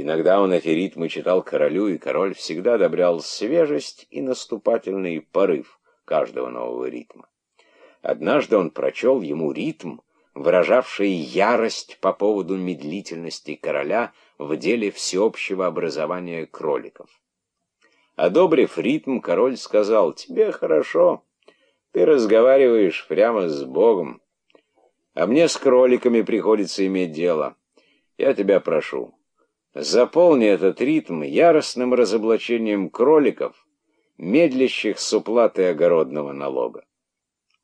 Иногда он эти ритмы читал королю, и король всегда одобрял свежесть и наступательный порыв каждого нового ритма. Однажды он прочел ему ритм, выражавший ярость по поводу медлительности короля в деле всеобщего образования кроликов. Одобрив ритм, король сказал, «Тебе хорошо, ты разговариваешь прямо с Богом, а мне с кроликами приходится иметь дело. Я тебя прошу, заполни этот ритм яростным разоблачением кроликов, медлящих с уплатой огородного налога».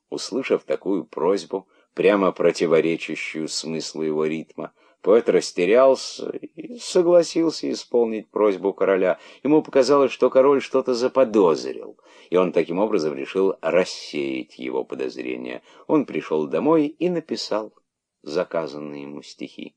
Услышав такую просьбу, прямо противоречащую смыслу его ритма. Поэт растерялся и согласился исполнить просьбу короля. Ему показалось, что король что-то заподозрил, и он таким образом решил рассеять его подозрения. Он пришел домой и написал заказанные ему стихи.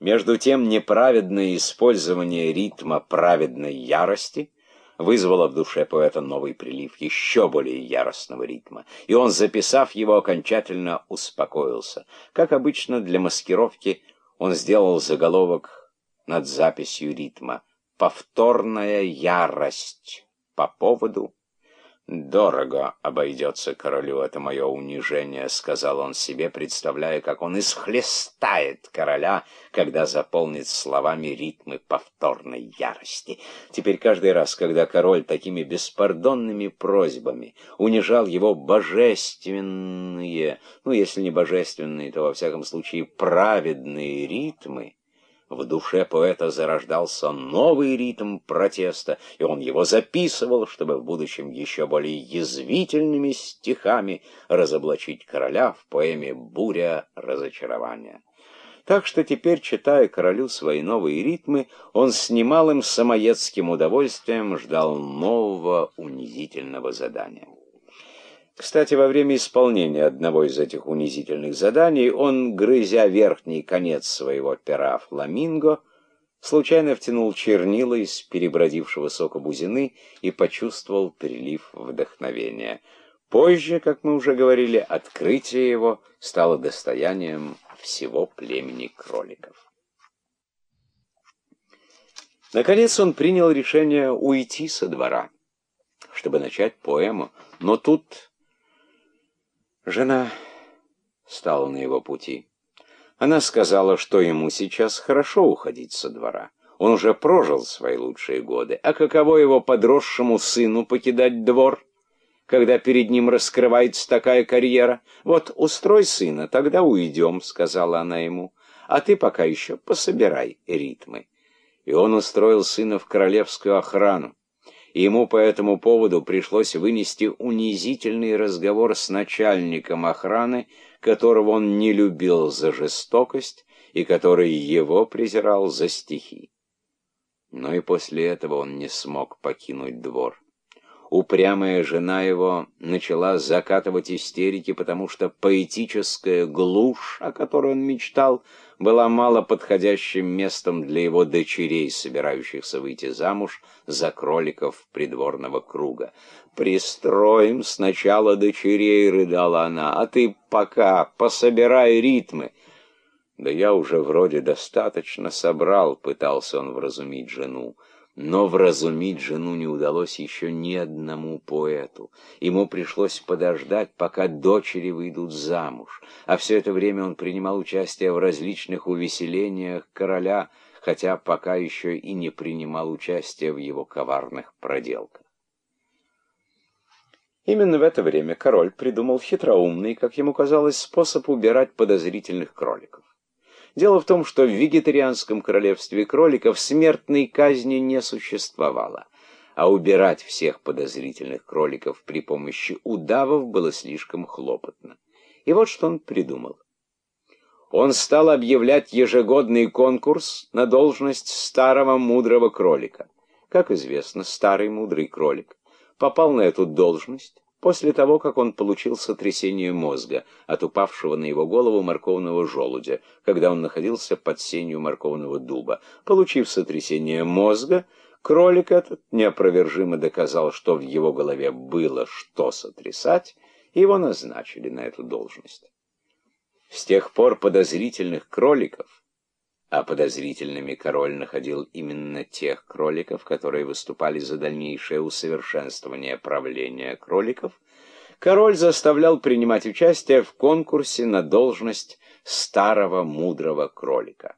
Между тем неправедное использование ритма праведной ярости — вызвало в душе поэта новый прилив еще более яростного ритма, и он, записав его, окончательно успокоился. Как обычно, для маскировки он сделал заголовок над записью ритма «Повторная ярость» по поводу «Дорого обойдется королю это мое унижение», — сказал он себе, представляя, как он исхлестает короля, когда заполнит словами ритмы повторной ярости. Теперь каждый раз, когда король такими беспардонными просьбами унижал его божественные, ну, если не божественные, то, во всяком случае, праведные ритмы, в душе поэта зарождался новый ритм протеста, и он его записывал, чтобы в будущем еще более язвительными стихами разоблачить короля в поэме «Буря разочарования». Так что теперь, читая королю свои новые ритмы, он с немалым самоедским удовольствием ждал нового унизительного задания. Кстати, во время исполнения одного из этих унизительных заданий он, грызя верхний конец своего пера фламинго, случайно втянул чернила из перебродившего сока бузины и почувствовал прилив вдохновения. Позже, как мы уже говорили, открытие его стало достоянием всего племени кроликов. Наконец он принял решение уйти со двора, чтобы начать поэму, но тут Жена стала на его пути. Она сказала, что ему сейчас хорошо уходить со двора. Он уже прожил свои лучшие годы. А каково его подросшему сыну покидать двор, когда перед ним раскрывается такая карьера? Вот устрой сына, тогда уйдем, сказала она ему. А ты пока еще пособирай ритмы. И он устроил сына в королевскую охрану ему по этому поводу пришлось вынести унизительный разговор с начальником охраны, которого он не любил за жестокость и который его презирал за стихи. Но и после этого он не смог покинуть двор. Упрямая жена его начала закатывать истерики, потому что поэтическая глушь, о которой он мечтал, была мало подходящим местом для его дочерей, собирающихся выйти замуж за кроликов придворного круга. «Пристроим сначала дочерей», — рыдала она, — «а ты пока пособирай ритмы». «Да я уже вроде достаточно собрал», — пытался он вразумить жену. Но вразумить жену не удалось еще ни одному поэту. Ему пришлось подождать, пока дочери выйдут замуж. А все это время он принимал участие в различных увеселениях короля, хотя пока еще и не принимал участия в его коварных проделках. Именно в это время король придумал хитроумный, как ему казалось, способ убирать подозрительных кроликов. Дело в том, что в вегетарианском королевстве кроликов смертной казни не существовало, а убирать всех подозрительных кроликов при помощи удавов было слишком хлопотно. И вот что он придумал. Он стал объявлять ежегодный конкурс на должность старого мудрого кролика. Как известно, старый мудрый кролик попал на эту должность после того, как он получил сотрясение мозга от упавшего на его голову морковного желудя, когда он находился под сенью морковного дуба. Получив сотрясение мозга, кролик этот неопровержимо доказал, что в его голове было что сотрясать, и его назначили на эту должность. С тех пор подозрительных кроликов а подозрительными король находил именно тех кроликов, которые выступали за дальнейшее усовершенствование правления кроликов, король заставлял принимать участие в конкурсе на должность старого мудрого кролика.